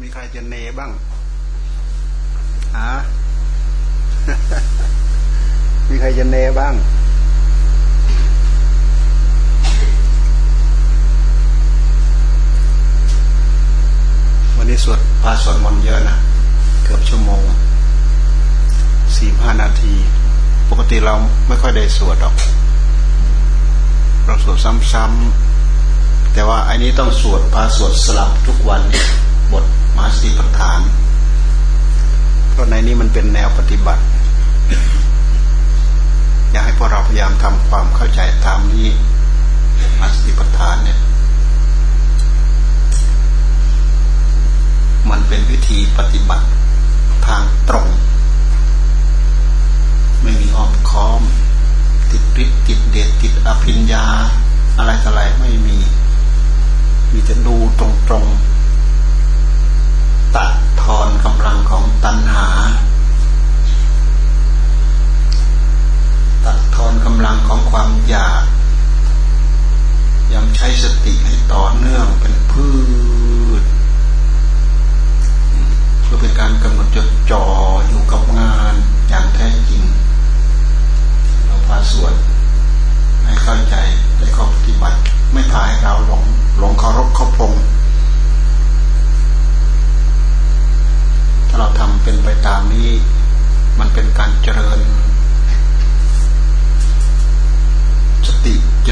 มีใครจะเนบ้างฮะมีใครจะเนบ้าง วันนี้สวดพาสวดมนต์เยอะนะเกือบชั่วโมงสี่ห้านาที ปกติเราไม่ค่อยได้สวดหรอก เราสวดซ้ำๆแต่ว่าอันนี้ต้องสวดพาสวดสลับทุกวัน มาสีปฐาน เพราะในนี้มันเป็นแนวปฏิบัติ อยากให้พวกเราพยายามทำความเข้าใจตามนี้มาสติปฐานเนี่ย มันเป็นวิธีปฏิบัติทางตรง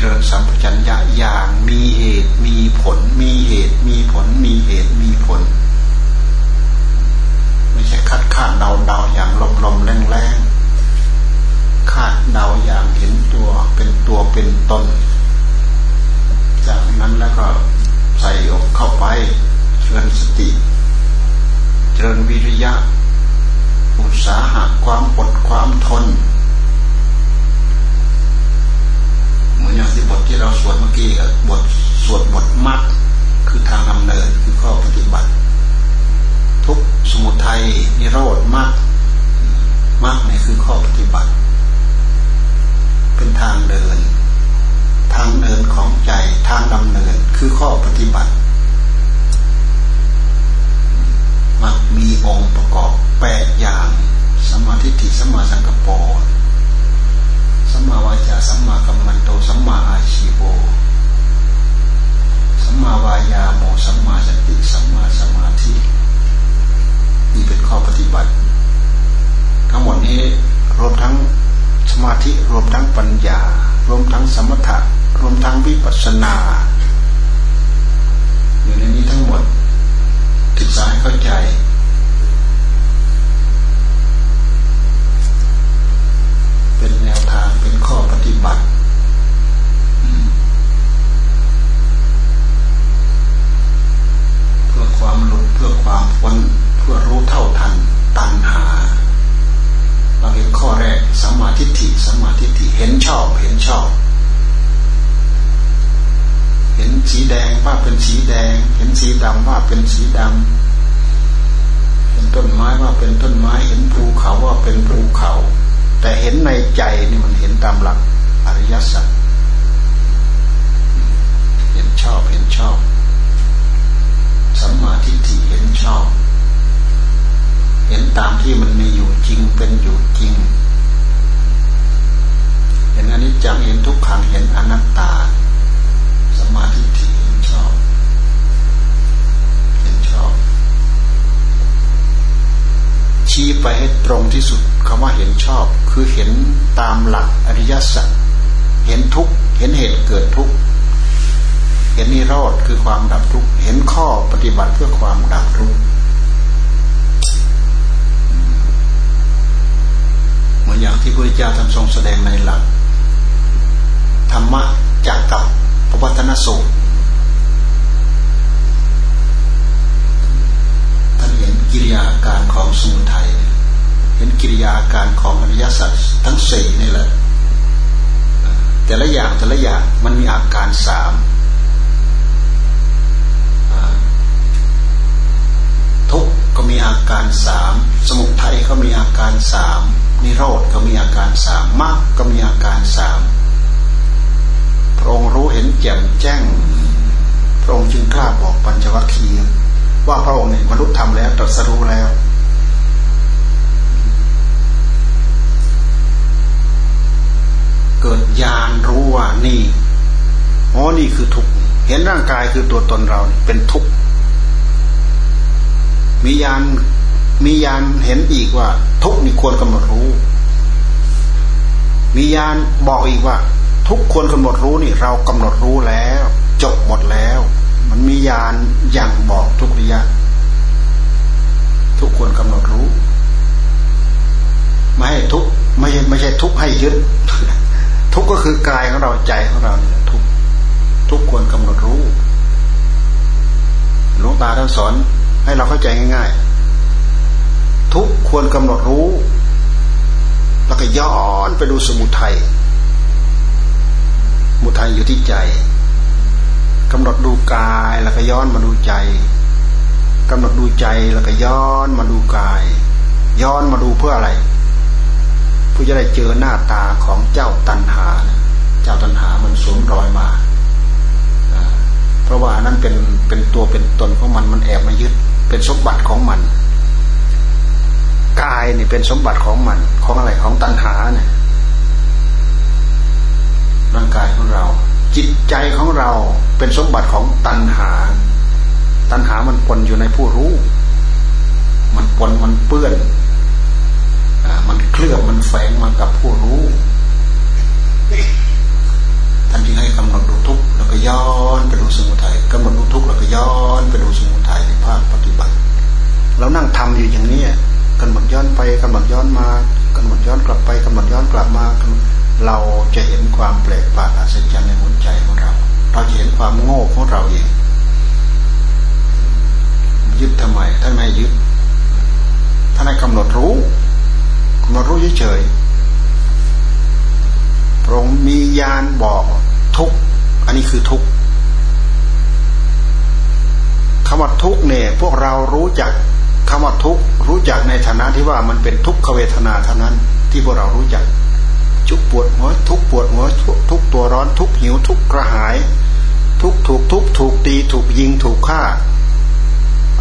ริญสัมปชัญญะอย่างมีเหตุมีผล มีเหตุมีผล มีเหตุมีผล ไม่ใช่คัดคาดเดาเดาอย่างลมลมแรงแรงคาดเดาอย่างเห็นตัวเป็นตัวเป็นตน จากนั้นแล้วก็ใส่อกเข้าไปเจริญสติ เจริญวิริยะ อุตสาหะความอดความทน เห มือนอย่างที่บทที่เราสวดเมื่อกี้บทสวดบทมรรคคือทางดำเนินคือข้อปฏิบัติ ทุกสมุทัยนิโรธมรรคมรรคเนี่ยคือข้อปฏิบัติ เป็นทางเดิน ทางเดินของใจทางดำเนินคือข้อปฏิบัติมักมีองค์ประกอบแปดอย่างสมาทิสมาสังกปร สัมมากัมมันโต สัมมาอาชีโวสัมมาวายาโม สัมมาสติ สัมมาสมาธิ นี่เป็นข้อปฏิบัติ ทั้งหมดนี้รวมทั้งสมาธิ รวมทั้งปัญญา รวมทั้งสมถะ รวมทั้งวิปัสสนา อยู่ในนี้ทั้งหมดศึกษาให้เข้าใจ เป็นแนว ทางเป็นข้อปฏิบัติเพื่อความหลุดเพื่อความพ้นเพื่อรู้เท่าทันตัณหาเราเห็นข้อแรกสัมมาทิฏฐิสัมมาทิฏฐิเห็นชอบเห็นชอบ เห็นสีแดงว่าเป็นสีแดง เห็นสีดำว่าเป็นสีดำเห็นต้นไม้ว่าเป็นต้นไม้ เห็นภูเขาว่าเป็นภูเขา แต่เห็นในใจนี่มันเห็นตามหลักอริยสัจเห็นชอบเห็นชอบสัมมาทิฏฐิเห็นชอบ เห็นตามที่มันมีอยู่จริงเป็นอยู่จริง เห็นอนิจจังเห็นทุกขังเห็นอนัตตาสัมมาทิฏฐิเห็นชอบ เห็นชอบ ชี้ไปให้ตรงที่สุดคำว่าเห็นชอบ คือเห็นตามหลักอริยสัจเห็นทุกเห็นเหตุเกิดทุกเห็นนิโรธคือความดับทุกเห็นข้อปฏิบัติเพื่อความดับทุกเหมือนอย่างที่พระพุทธเจ้าท่านทรงแสดงในหลักธรรมะจากกับพระวัฒนสูตรท่านเห็นกิริยาการของสมุทัย เห็นกิริยาอาการของอริยสัจทั้งสี่นี่แหละ แต่ละอย่างแต่ละอย่างมันมีอาการสามทุกก็มีอาการสามสมุทัยก็มีอาการสามนิโรธก็มีอาการสามมรรคก็มีอาการสามพระองค์รู้เห็นแจ่มแจ้ง พระองค์จึงกล้าบอกปัญจวัคคีย์ว่าพระองค์เนี่ยรรลุธรรมแล้วตรัสรู้แล้ว เกิ ดญาณรู้ว่านี่อ๋อนี่คือทุกข์เห็นร่างกายคือตัวตนเราเป็นทุกข์มีญาณมีญาณเห็นอีกว่า ทุกข์นี่ควรกำหนดรู้ มีญาณบอกอีกว่า ทุกควรกำหนดรู้นี่ เรากำหนดรู้แล้ว จบหมดแล้ว มันมีญาณอย่างบอกทุกระยะทุกควรกำหนดรู้ ไม่ให้ทุกไม่ใช่ไม่ใช่ทุกให้ยึด ทุกก็คือกายของเราใจของเราเนี่ยทุกทุกควรกำหนดรู้หลวงตาท่านสอนให้เราเข้าใจง่าย ๆ ทุกควรกำหนดรู้ แล้วก็ย้อนไปดูสมุทัยมุทัยอยู่ที่ใจกำหนดดูกายแล้วก็ย้อนมาดูใจกำหนดดูใจแล้วก็ย้อนมาดูกาย ย้อนมาดูเพื่ออะไร เพื่อจะได้เจอหน้าตาของเจ้าตันหา เจ้าตันหามันสวมรอยมา เพราะว่านั้นเป็นเป็นตัวเป็นตนของมันมันแอบมายึด เป็นสมบัติของมัน กายนี่เป็นสมบัติของมัน ของอะไรของตัณหาเนี่ยร่างกายของเรา จิตใจของเราเป็นสมบัติของตัณหา ตัณหามันปนอยู่ในผู้รู้ มันปนมันเปื้อน มันเคลือบมันแฝงมากับผู้รู้ท่านจึงให้กำหนดดูทุกข์แล้วก็ย้อนไปดูสมุทัยกำหนดดูทุกข์แล้วก็ย้อนไปดูสมุทัยในภาคปฏิบัติเรานั่งทำอยู่อย่างนี้กำหนดย้อนไปกำหนดย้อนมากำหนดย้อนกลับไปกำหนดย้อนกลับมา เราจะเห็นความแปลกประหลาดอัศจรรย์ในหัวใจของเรา เราจะเห็นความโง่ของเราเองยึดทำไมท่านไม่ยึดท่านให้กำหนดรู้ กำหนดรู้เฉยๆพระองค์มียานบอกทุกอันนี้คือทุกคำว่าทุกเนี่ย พวกเรารู้จักคำว่าทุกรู้จักในฐานะที่ว่ามันเป็นทุกขเวทนาเท่านั้น ที่พวกเรารู้จัก จุกปวดหัวทุกปวดหัวทุกตัวร้อนทุกหิวทุกกระหาย ทุกถูกทุกถูกตีถูกยิงถูกฆ่า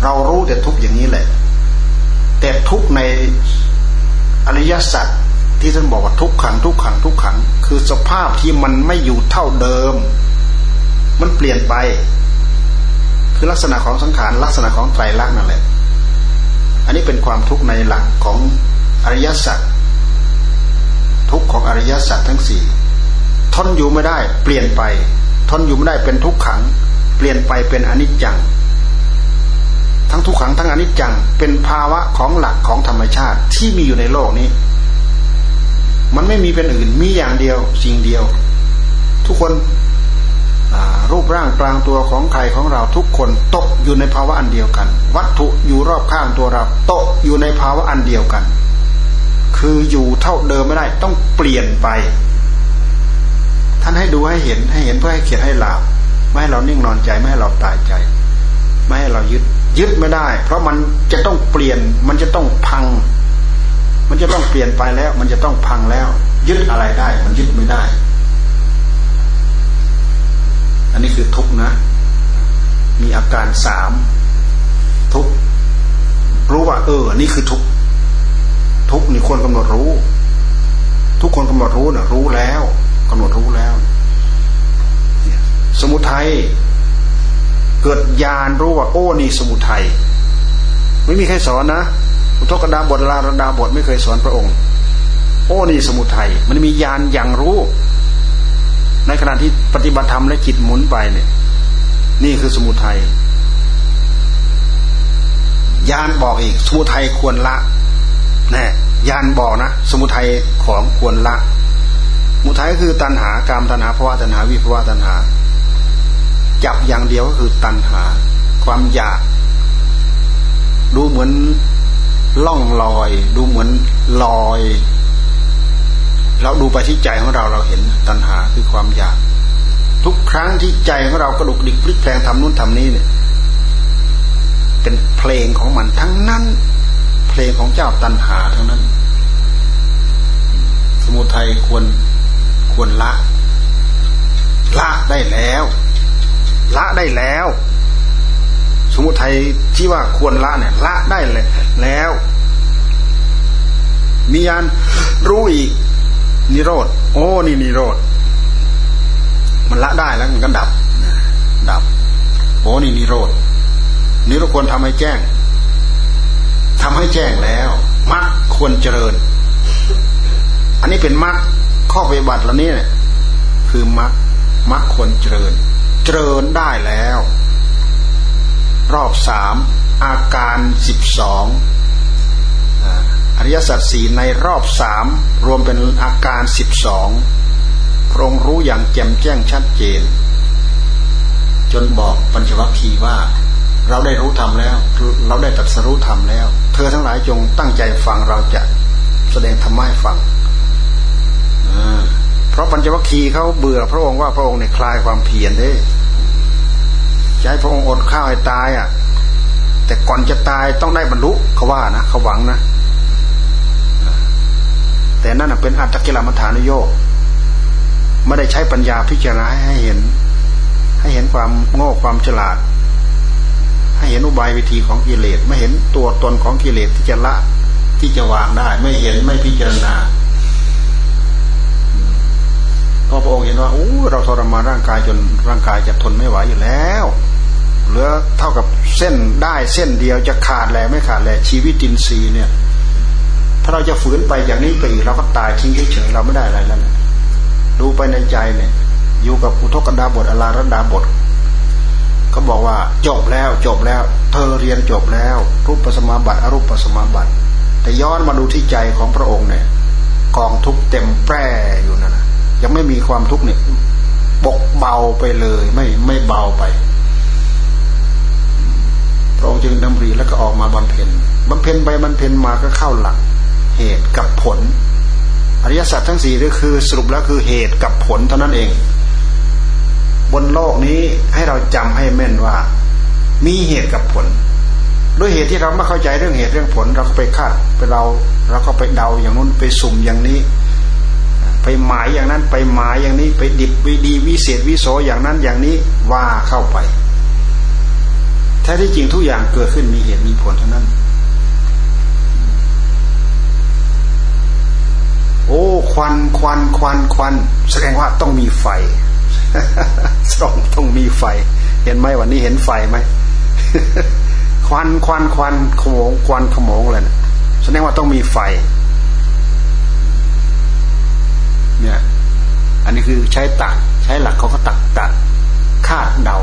เรารู้แต่ทุกอย่างนี้แหละ แต่ทุกใน อริยสัจที่ท่านบอกว่าทุกขังทุกขังทุกขัง คือสภาพที่มันไม่อยู่เท่าเดิม มันเปลี่ยนไป คือลักษณะของสังขารลักษณะของไตรลักษณ์นั่นแหละ อันนี้เป็นความทุกข์ในหลักของอริยสัจทุกของอริยสัจทั้งสี่ทนอยู่ไม่ได้ เปลี่ยนไป ทนอยู่ไม่ได้เป็นทุกขัง เปลี่ยนไปเป็นอนิจจัง ทั้งทุกขังทั้งอนิจจัง เป็นภาวะของหลักของธรรมชาติที่มีอยู่ในโลกนี้ มันไม่มีเป็นอื่นมีอย่างเดียวสิ่งเดียว ทุกคนรูปร่างกลางตัวของใครของเราทุกคนตกอยู่ในภาวะอันเดียวกัน วัตถุอยู่รอบข้างตัวเราตกอยู่ในภาวะอันเดียวกัน คืออยู่เท่าเดิมไม่ได้ ต้องเปลี่ยนไป ท่านให้ดูให้เห็นให้เห็นเพื่อให้เขียนให้ลาบไม่ให้เรานิ่งนอนใจไม่ให้เราตายใจ ไม่ให้เรายึด ยึดไม่ได้ เพราะมันจะต้องเปลี่ยน มันจะต้องพัง มันจะต้องเปลี่ยนไปแล้ว มันจะต้องพังแล้ว ยึดอะไรได้ มันยึดไม่ได้ อันนี้คือทุกนะ มีอาการสามทุกรู้ว่า เออนี่คือทุกทุกนี่ควรกำหนดรู้ ทุกคนกำหนดรู้นะรู้แล้วกำหนดรู้แล้วสมุทัย เกิดญาณรู้ว่าโอ้นี่สมุทัยไม่มีใครสอนนะอุทกดาบทลาระดาบทไม่เคยสอนพระองค์ โอ้นี่สมุทัยมันมีญาณอย่างรู้ ในขณะที่ปฏิบัติธรรมและจิตหมุนไปเนี่ย นี่คือสมุทัยยานบอกอีก สมุทัยควรละแน่ยานบอกนะสมุทัยของควรละมุทัยคือตัณหากามตัณหาภาวะตัณหาวิภาวะตัณหา จับอย่างเดียวก็คือตัณหา ความอยาก ดูเหมือนล่องลอย ดูเหมือนลอยเราดูไปที่ใจของเราเราเห็นตัณหาคือความอยาก ทุกครั้งที่ใจของเรากระดุกดิกพลิกแปลงทำนู่นทำนี้เนี่ย เป็นเพลงของมันทั้งนั้น เพลงของเจ้าตัณหาทั้งนั้น สมุทัยควรควรละ ละได้แล้ว ละได้แล้ว สมุทัยที่ว่าควรละเนี่ยละได้เลยแล้ว มียานรู้อีกนิโรธโอ้นี่นิโรธมันละได้แล้วมันก็ดับดับโอ้นี่นิโรธนี่เราควรทำให้แจ้งทำให้แจ้งแล้วมรรคควรเจริญ อันนี้เป็นมรรคข้อปฏิบัติแล้วนี่เนี่ยคือมรรคมรรคควรเจริญ เจริญได้แล้ว รอบสามอาการสิบสองอริยสัจสี่ในรอบสามรวมเป็นอาการสิบสองพระองค์รู้อย่างแจ่มแจ้งชัดเจน จนบอกปัญจวัคคีย์ว่า เราได้รู้ธรรมแล้ว เราได้ตรัสรู้ธรรมแล้ว เธอทั้งหลายจงตั้งใจฟังเราจะแสดงธรรมะให้ฟัง เพราะปัญจวัคคีย์เขาเบื่อพระองค์ว่าพระองค์เนี่ยคลายความเพียรได้จะให้พระองค์อดข้าวให้ตายอะ แต่ก่อนจะตายต้องได้บรรลุเขาว่านะเขาหวังนะ แต่นั่นเป็นอัตตกิลมัฐานโยกไม่ได้ใช้ปัญญาพิจารณาให้เห็น ให้เห็นความโง่ความฉลาด ให้เห็นอุบายวิธีของกิเลสไม่เห็นตัวตนของกิเลสที่จะละที่จะวางได้ ไม่เห็นไม่พิจารณา ก็พระองค์เห็นว่าโอ้เราทรมานร่างกายจนร่างกายจะทนไม่ไหวอยู่แล้วเหลือเท่ากับเส้นได้เส้นเดียวจะขาดแหล่ไม่ขาดแหล่ชีวิตตินซีเนี่ย ถ้าเราจะฝืนไปอย่างนี้ไปอีกเราก็ตายทิ้งเฉยๆเราไม่ได้อะไรแล้วนะดูไปในใจเนี่ย อยู่กับอุทกดาบทอลารัดาบทก็บอกว่าจบแล้วจบแล้ว เธอเรียนจบแล้ว รูปสมาบัติอรูปสมาบัติ แต่ย้อนมาดูที่ใจของพระองค์เนี่ย กองทุกเต็มแปร่อยู่นั่นนะ ยังไม่มีความทุกข์เนี่ยบกเบาไปเลย ไม่ไม่เบาไปพระองค์จึงดำริแล้วก็ออกมาบำเพ็ญบำเพ็ญไปบำเพ็ญมาก็เข้าหลัก เหตุกับผล อริยสัจทั้งสี่ก็คือสรุปแล้วคือเหตุกับผลเท่านั้นเอง บนโลกนี้ให้เราจำให้แม่นว่า มีเหตุกับผล ด้วยเหตุที่เราไม่เข้าใจเรื่องเหตุเรื่องผล เราก็ไปคาดไปเราเราก็ไปเดาอย่างนู้นไปสุ่มอย่างนี้ ไปหมายอย่างนั้นไปหมายอย่างนี้ไปดิบวิดีวิเศษวิโสอย่างนั้นอย่างนี้ว่าเข้าไปแท้ที่จริงทุกอย่างเกิดขึ้นมีเหตุมีผลเท่านั้น โอ้ควันควันควันควัน แสดงว่าต้องมีไฟต้องต้องมีไฟ เห็นไหมวันนี้เห็นไฟไหมควันควันควันขโมงควันขโมงเลยนะแสดงว่าต้องมีไฟ เนี่ย อันนี้คือใช้ตักใช้หลักเขาก็ตักตักคาดเดา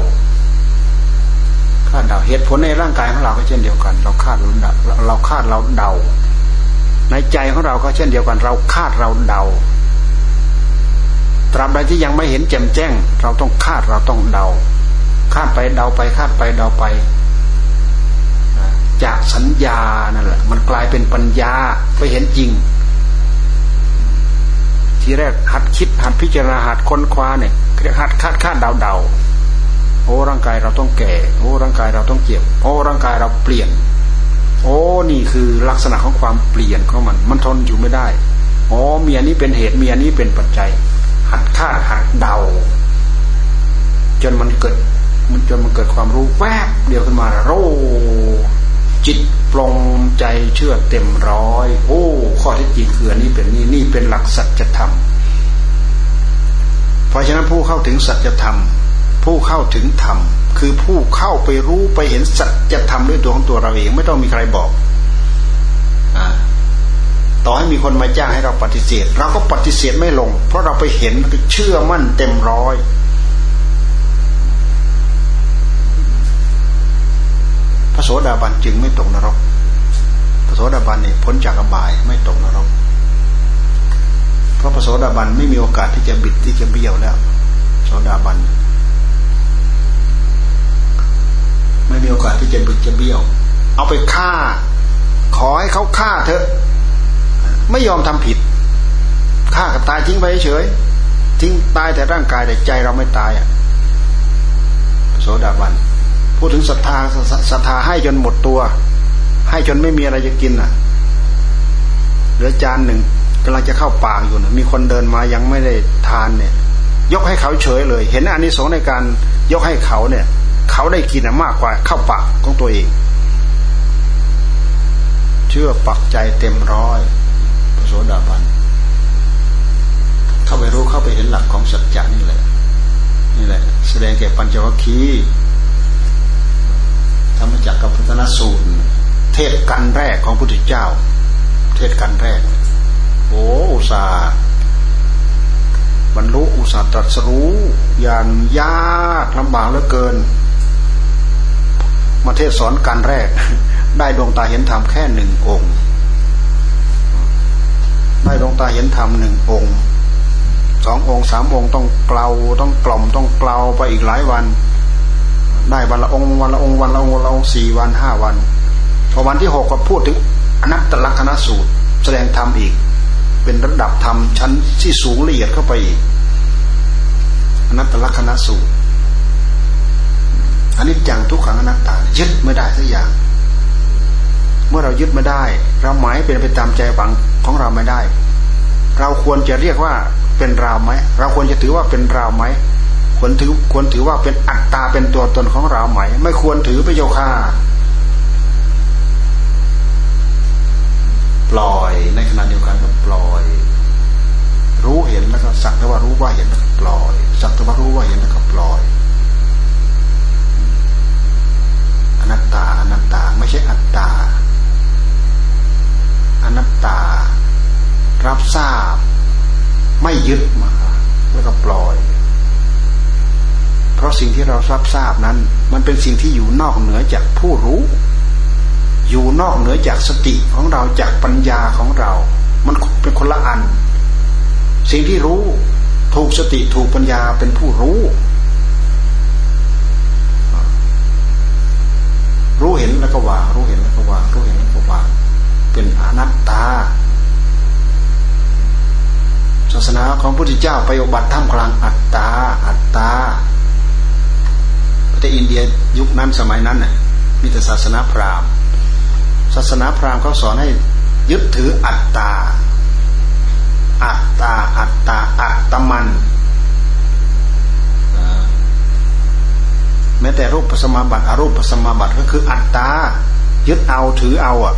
คาดเดาเหตุผลในร่างกายของเราก็เช่นเดียวกัน เราคาดเราเดาเราคาดเราเดา ในใจของเราก็เช่นเดียวกัน เราคาดเราเดาตราบใดที่ยังไม่เห็นแจ่มแจ้ง เราต้องคาดเราต้องเดา คาดไปเดาไปคาดไปเดาไป จากสัญญานั่นแหละมันกลายเป็นปัญญาไปเห็นจริง ทีแรกหัดคิดหัดพิจารณาหัดค้นคว้าเนี่ยเรียกหัดคาดคาดเดาเดาโอ้ร่างกายเราต้องแก่ โอ้ร่างกายเราต้องเจ็บโอ้ร่างกายเราเปลี่ยน โอ้นี่คือลักษณะของความเปลี่ยนของมัน มันทนอยู่ไม่ได้อ๋อเมียนี้เป็นเหตุเมียนี้เป็นปัจจัย หัดคาดหัดเดา จนมันเกิด มันจนมันเกิดความรู้แวบเดียวขึ้นมาโร จิตปลงใจเชื่อเต็มร้อย โอ้ ข้อที่จริงคืออันนี้เป็นนี่นี่เป็นหลักสัจธรรม เพราะฉะนั้นผู้เข้าถึงสัจธรรม ผู้เข้าถึงธรรม คือผู้เข้าไปรู้ไปเห็นสัจธรรมด้วยตัวของตัวเราเองไม่ต้องมีใครบอกอต่อให้มีคนมาจ้างให้เราปฏิเสธ เราก็ปฏิเสธไม่ลง เพราะเราไปเห็นเชื่อมั่นเต็มร้อย พระโสดาบันจึงไม่ตกนรกพระโสดาบันเนี่ยพ้นจากอบายไม่ตกนรก เพราะพระโสดาบันไม่มีโอกาสที่จะบิดที่จะเบี้ยวแล้วโสดาบันไม่มีโอกาสที่จะบึกจะเบี้ยว เอาไปฆ่า ขอให้เขาฆ่าเถอะ ไม่ยอมทำผิดฆ่ากับตายทิ้งไปเฉยทิ้งตายแต่ร่างกายแต่ใจเราไม่ตายอะโสดาบัน พูดถึงศรัทธาศรัทธาให้จนหมดตัว ให้จนไม่มีอะไรจะกินอะเหลือจานหนึ่งกำลังจะเข้าปากอยู่นะมีคนเดินมายังไม่ได้ทานเนี่ย ยกให้เขาเฉยเลย เห็นอานิสงส์ในการยกให้เขาเนี่ย เขาได้กินมากกว่าเข้าปากของตัวเอง เชื่อปักใจเต็มร้อยพระโสดาบันเข้าไปรู้เข้าไปเห็นหลักของสัจจะนี่แหละนี่แหละ แสดงแก่ปัญจวัคคีย์ ธรรมจักรกับพุทธนสูตร เทศกันแรกของพุทธเจ้า เทศกันแรก โอ้อุตสาบรรลุอุตสาตรัสรู้อย่างยากลำบากเหลือเกิน มาเทศสอนกันแรก ได้ดวงตาเห็นธรรมแค่หนึ่งองค์ ได้ดวงตาเห็นธรรมหนึ่งองค์สององค์สามองค์ต้องเกลาต้องกล่อมต้องเกลาไปอีกหลายวัน ได้วันละองค์วันละองค์วันละองค์วันละองค์สี่วันห้าวัน พอวันที่หกก็พูดถึงอนัตตลักษณสูตร แสดงธรรมอีก เป็นระดับธรรมชั้นที่สูงละเอียดเข้าไปอีกอนัตตลักษณสูตรอันนี้จังทุกขังอนัตตายึดไม่ได้สักอย่าง เมื่อเรายึดไม่ได้ เราหมายเป็นไปตามใจหวังของเราไม่ได้ เราควรจะเรียกว่าเป็นเราไหมเราควรจะถือว่าเป็นเราไหม ควรถือควรถือว่าเป็นอัตตาเป็นตัวตนของเราไหม ไม่ควรถือไปโยค่าปล่อยในขณะเดียวกันก็ปล่อย รู้เห็นแล้วก็สักแต่ว่ารู้ว่าเห็นแล้วก็ปล่อย สักแต่ว่ารู้ว่าเห็นแล้วก็ปล่อยอนัตตาอนัตตาไม่ใช่อัตตาอนัตตา รับทราบ ไม่ยึดมา แล้วก็ปล่อยะสิ่งที่เราทราบทราบนั้น มันเป็นสิ่งที่อยู่นอกเหนือจากผู้รู้ อยู่นอกเหนือจากสติของเราจากปัญญาของเรา มันเป็นคนละอัน สิ่งที่รู้ถูกสติถูกปัญญาเป็นผู้รู้ รู้เห็นแล้วก็วางรู้เห็นแล้วก็วางรู้เห็นแล้วก็วางเป็นอนัตตาศาสนาของพระพุทธเจ้าไปอบัติท่ามกลางอัตตา อัตตา ประเทศอินเดียยุคนั้นสมัยนั้นน่ะมีแต่ศาสนาพราหมณ์ ศาสนาพราหมณ์เขาสอนให้ยึดถืออัตตา อัตตา อัตตา อัตตมัน แม้แต่รูปปัสมาบัติอรูปปัสมาบัติก็คืออัตตา ยึดเอาถือเอาอะ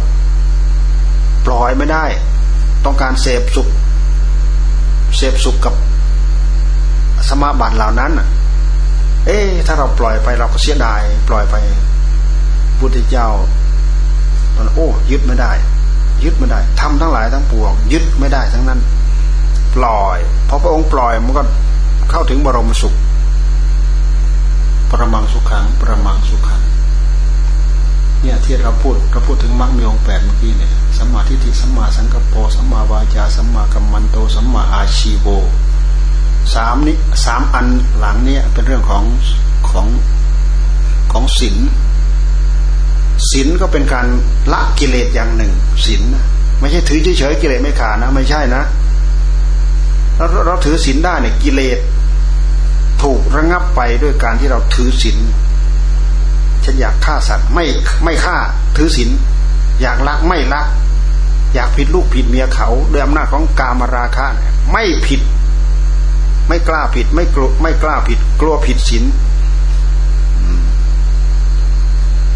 ปล่อยไม่ได้ ต้องการเสพสุข เสพสุขกับสมาบัติเหล่านั้น เอ๊ถ้าเราปล่อยไปเราก็เสียดาย ปล่อยไปพุทธเจ้าตอนโอ้ยึดไม่ได้ ยึดไม่ได้ทำทั้งหลายทั้งปวงยึดไม่ได้ทั้งนั้น ปล่อยพอพระองค์ปล่อยมันก็เข้าถึงบรมสุข ประมังสุขัง ประมังสุขังเนี่ยที่เราพูดเราพูดถึงมรรคมีองแปดเมื่อกี้เนี่ยสัมมาทิฏฐิสัมมาสังกัปโปสัมมาวาจาสัมมากัมมันโตสัมมาอาชีโว สามนี้สามอันหลังเนี่ยเป็นเรื่องของของของศีลศีลก็เป็นการละกิเลสอย่างหนึ่งศีลไม่ใช่ถือเฉยๆกิเลสไม่ขาดนะ ไม่ใช่นะเราเราถือศีลได้เนี่ยกิเลสถูกระงับไปด้วยการที่เราถือศีลฉันอยากฆ่าสัตว์ไม่ไม่ฆ่าถือศีลอยากลักไม่ลัก อยากผิดลูกผิดเมียเขาด้วยอำนาจของกามราคะไม่ผิด ไม่กล้าผิด ไม่กลัวไม่กล้าผิด กลัวผิดศีล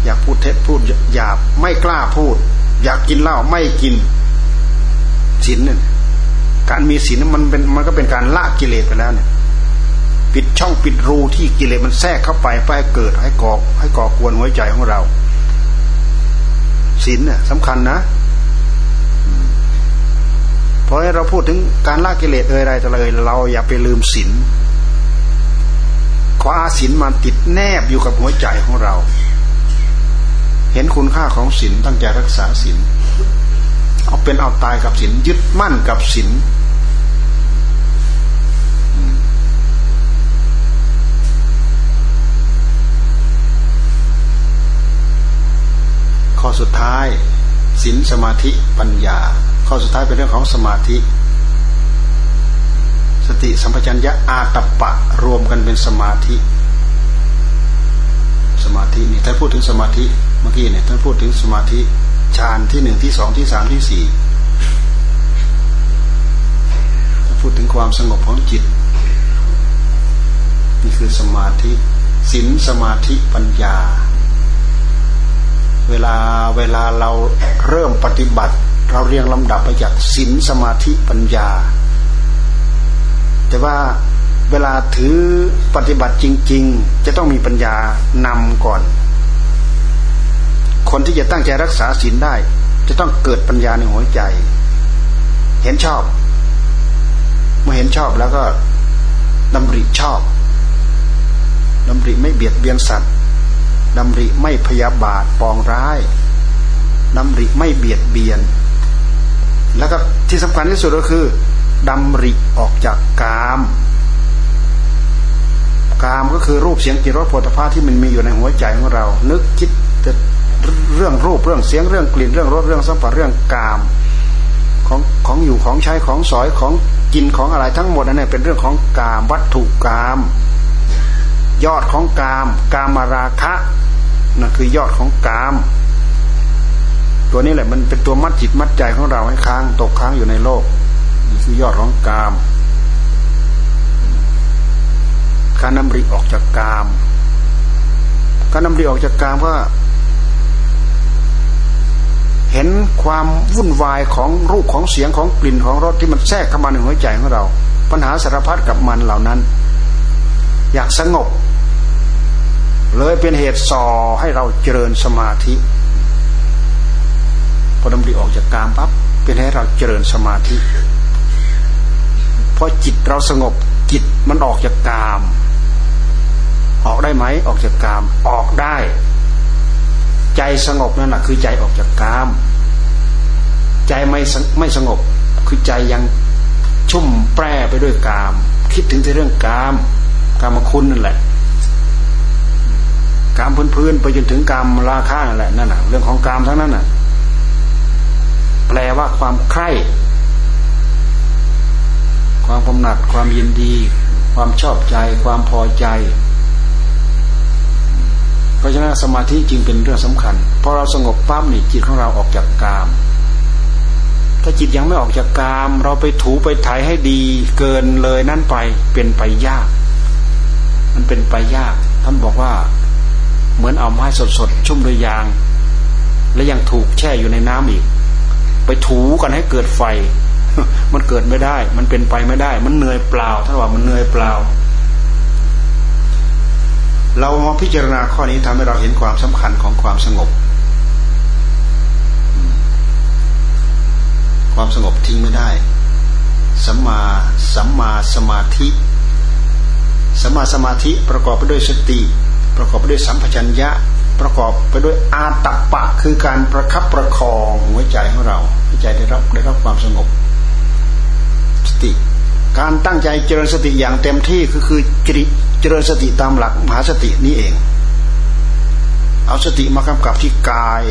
อยากพูดเท็จพูดหยาบ ไม่กล้าพูด อยากกินเหล้าไม่กินศีลเนี่ยการมีศีลมันเป็นมันก็เป็นการละกิเลสไปแล้วเนี่ยปิดช่องปิดรูที่กิเลสมันแทรกเข้าไปไปเกิดให้ก่อให้ก่อกวนหัวใจของเราศีลเนี่ยสำคัญนะ พราะเราพูดถึงการละกิเลสเอ่ยอะไรต่อเลยเราอย่าไปลืมศีลขออาศีลมาติดแนบอยู่กับหัวใจของเรา เห็นคุณค่าของศีลตั้งใจรักษาศีลเอาเป็นเอาตายกับศีลยึดมั่นกับศีลข้อสุดท้ายศีลสมาธิปัญญา ข้อสุดท้ายเป็นเรื่องของสมาธิ สติสัมปชัญญะอาตปะรวมกันเป็นสมาธิ สมาธินี่ท่านพูดถึงสมาธิเมื่อกี้เนี่ยท่านพูดถึงสมาธิฌานที่หนึ่งที่สองที่สามที่สี่ท่านพูดถึงความสงบของจิต นี่คือสมาธิศีลสมาธิปัญญา เวลาเวลาเราเริ่มปฏิบัติ เราเรียงลำดับไปจากศีลสมาธิปัญญา แต่ว่าเวลาถือปฏิบัติจริง ๆ จะต้องมีปัญญานำก่อน คนที่จะตั้งใจรักษาศีลได้ จะต้องเกิดปัญญาในหัวใจ เห็นชอบ เมื่อเห็นชอบแล้วก็ดำริชอบดำริไม่เบียดเบียนสัตว์ดำริไม่พยาบาทปองร้ายดำริไม่เบียดเบียน แล้วก็ที่สำคัญที่สุดก็คือดำริออกจากกาม กามก็คือรูปเสียงจิตรสผลิตภัณฑ์ที่มันมีอยู่ในหัวใจของเรา นึกคิดเรื่องรูปเรื่องเสียงเรื่องกลิ่นเรื่องรสเรื่องสัมผัสเรื่องกามของของอยู่ของใช้ของสอยของกินของอะไรทั้งหมดนั่นเป็นเรื่องของกามวัตถุกาม ยอดของกาม กามราคะนั่นคือยอดของกาม ตัวนี้แหละมันเป็นตัวมัดจิตมัดใจของเราให้ค้างตกค้างอยู่ในโลกนี่คือยอดของกามการนำริออกจากกาม การนำริออกจากกามก็เห็นความวุ่นวายของรูปของเสียงของกลิ่นของรสที่มันแทรกเข้ามาในหัวใจของเรา ปัญหาสารพัดกับมันเหล่านั้น อยากสงบ เลยเป็นเหตุส่อให้เราเจริญสมาธิ อดำริออกจากกามปั๊บเป็นให้เราเจริญสมาธิพอจิตเราสงบจิตมันออกจากกาม ออกได้ไหมออกจากกามออกได้ ใจสงบนั่นแหละคือใจออกจากกาม ใจไม่ไม่สงบ คือใจยังชุ่มแปรไปด้วยกาม คิดถึงแต่เรื่องกามกามคุณนั่นแหละกามพื้นๆไปจนถึงกามราคานั่นแหละนั่นแหะเรื่องของกามทั้งนั้นน่ะ แปลว่าความใคร่ความกำหนัดความยินดี ความชอบใจ ความพอใจ เพราะฉะนั้นสมาธิจึงเป็นเรื่องสำคัญพอเราสงบปั๊บนี่จิตของเราออกจากกาม ถ้าจิตยังไม่ออกจากกาม เราไปถูไปถ่ายให้ดีเกินเลยนั่นไปเป็นไปยาก มันเป็นไปยาก ท่านบอกว่าเหมือนเอาไม้สดๆชุ่มด้วยยาง และยังถูกแช่อยู่ในน้ำอีก ไปถูกันให้เกิดไฟ มันเกิดไม่ได้ มันเป็นไปไม่ได้ มันเหนื่อยเปล่าท่านว่ามันเหนื่อยเปล่า เรามาพิจารณาข้อนี้ทำให้เราเห็นความสำคัญของความสงบ ความสงบทิ้งไม่ได้สัมมาสัมมาสมาธิสัมมาสมาธิประกอบไปด้วยสติ ประกอบไปด้วยสัมปชัญญะ ประกอบไปด้วยอาตัปปะ คือการประคับประคองหัวใจของเราหัวใจได้รับได้รับความสงบ สติ การตั้งใจเจริญสติอย่างเต็มที่ก็คือจริเจริญสติตามหลักมหาสตินี้เอง เอาสติมากำกับที่กาย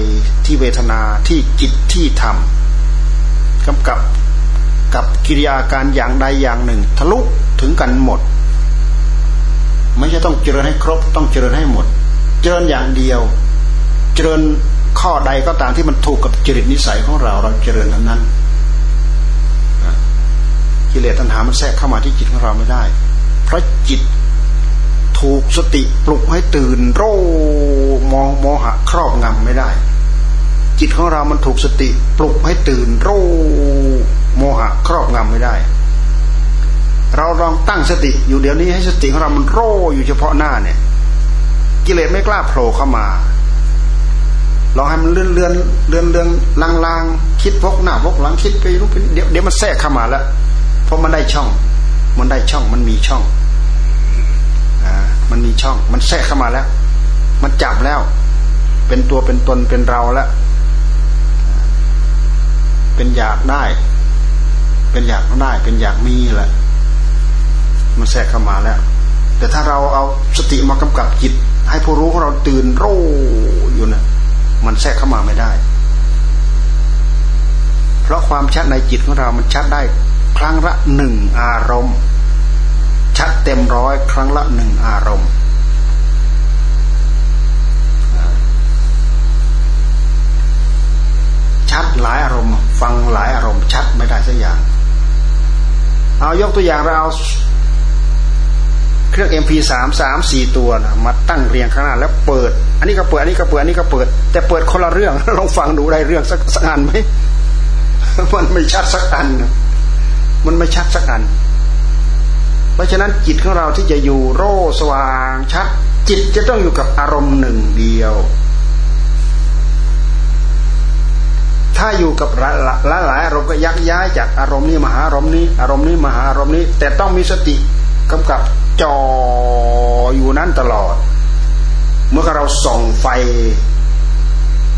ที่เวทนาที่จิตที่ธรรมกำกับกับกิริยาการอย่างใดอย่างหนึ่ง ทะลุถึงกันหมด ไม่ใช่ต้องเจริญให้ครบ ต้องเจริญให้หมด เจริญอย่างเดียว เจริญข้อใดก็ตามที่มันถูกกับจริตนิสัยของเราเราเจริญนั้นนั้นกิเลสตัณหามันแทรกเข้ามาที่จิตของเราไม่ได้ เพราะจิตถูกสติปลุกให้ตื่นโรมองโมหะครอบงำไม่ได้ จิตของเรามันถูกสติปลุกให้ตื่นโรโมหะครอบงำไม่ได้ เราลองตั้งสติอยู่เดี๋ยวนี้ให้สติของเรามันโรอยู่เฉพาะหน้าเนี่ย กิเลสไม่กล้าโผล่เข้ามาลองให้มันเลื่อนเลื่อนเลื่อนเลื่อนลางลางคิดพกหน้าพกหลังคิดไปรู้เป็นเดี๋ยวเดี๋ยวมันแทรกเข้ามาแล้วเพราะมันได้ช่อง มันได้ช่อง มันมีช่องอ่ามันมีช่อง มันแทรกเข้ามาแล้ว มันจับแล้ว เป็นตัวเป็นตนเป็นเราแล้วเป็นอยากได้ เป็นอยากได้ เป็นอยากมีแหละมันแทรกเข้ามาแล้ว แต่ถ้าเราเอาสติมากำกับจิต ให้ผู้รู้ของเราตื่นรู้อยู่นะมันแทรกเข้ามาไม่ได้ เพราะความชัดในจิตของเรา มันชัดได้ ครั้งละหนึ่งอารมณ์ ชัดเต็มร้อยครั้งละหนึ่งอารมณ์ชัดหลายอารมณ์ ฟังหลายอารมณ์ ชัดไม่ได้สักอย่าง เอายกตัวอย่างเราเอา เครื่อง MP3 สามสี่ตัวนะมาตั้งเรียงข้างหน้าแล้วเปิด อันนี้ก็เปิด อันนี้ก็เปิด อันนี้ก็เปิด แต่เปิดคนละเรื่องลองฟังดูได้เรื่องสักสักอันไหมมันไม่ชัดสักอัน มันไม่ชัดสักอัน เพราะฉะนั้นจิตของเราที่จะอยู่โร่สว่างชัด จิตจะต้องอยู่กับอารมณ์หนึ่งเดียว ถ้าอยู่กับหลายหลายอารมณ์ก็ยักย้ายจากอารมณ์นี้มาหาอารมณ์นี้ อารมณ์นี้มาหาอารมณ์นี้ แต่ต้องมีสติกำกับ จออยู่นั้นตลอด เมื่อเราส่องไฟ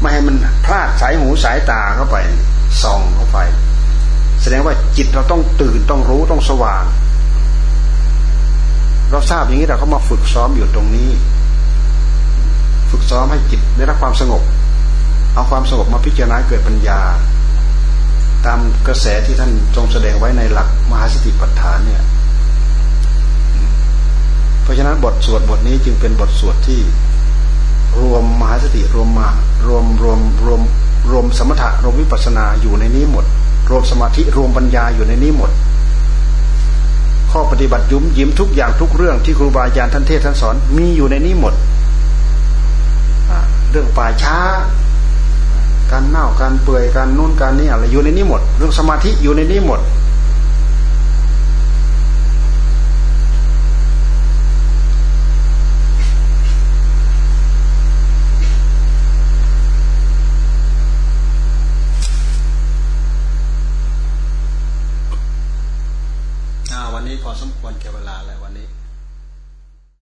ไม่ให้มันพลาดสายหูสายตาเข้าไป ส่องเข้าไป แสดงว่าจิตเราต้องตื่นต้องรู้ต้องสว่าง เราทราบอย่างนี้เราก็มาฝึกซ้อมอยู่ตรงนี้ ฝึกซ้อมให้จิตได้รับความสงบ เอาความสงบมาพิจารณาเกิดปัญญา ตามกระแสที่ท่านทรงแสดงไว้ในหลักมหาสติปัฏฐานเนี่ยราะฉะนั้นบ ทสวดบทนี้จึงเป็นบทสวดที่รวมมหาสติรวมมารวมรวมรวมรวมสมถะรวมวิปัสนาอยู่ในนี้หมด รวมสมาธิรวมปัญญาอยู่ในนี้หมด ข้อปฏิบัติยุ้มยิ้มทุกอย่างทุกเรื่องที่ครูบาอาจารย์ท่านเทศท่านสอนมีอยู่ในนี้หมดเรื่องป่าช้า การเน่าการเปื่อยการนุ่นการนี้อะไรอยู่ในนี้หมด เรื่องสมาธิอยู่ในนี้หมด